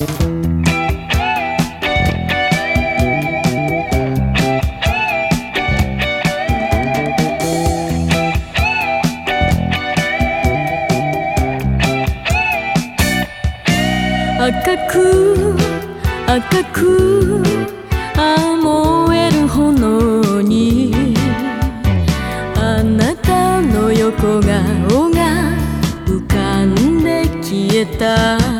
赤く赤くあ燃える炎にあなたの横顔が浮かんで消えた。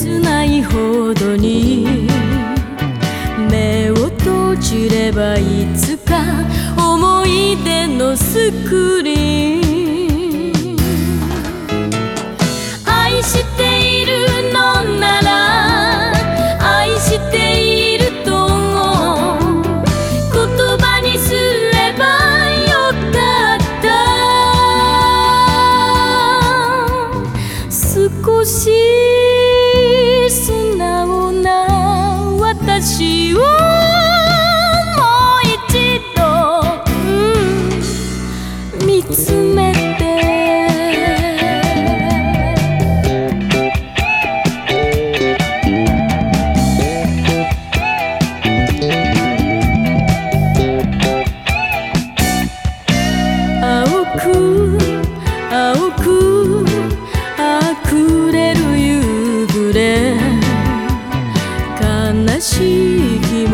切ないほどに目を閉じればいつか思い出のスクリーン。愛しているのなら愛していると言葉にすればよかった。少し素直な私を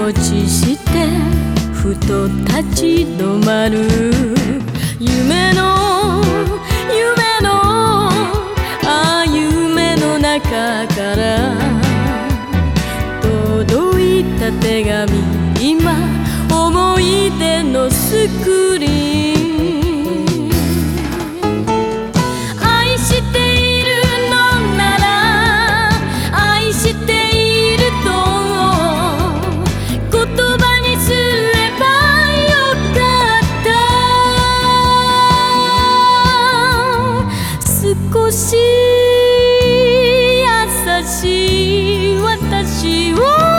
落ちしてふと立ち止まる。夢の夢のああ夢の中から。届いた手紙今思い出のすくしい。優しい私を。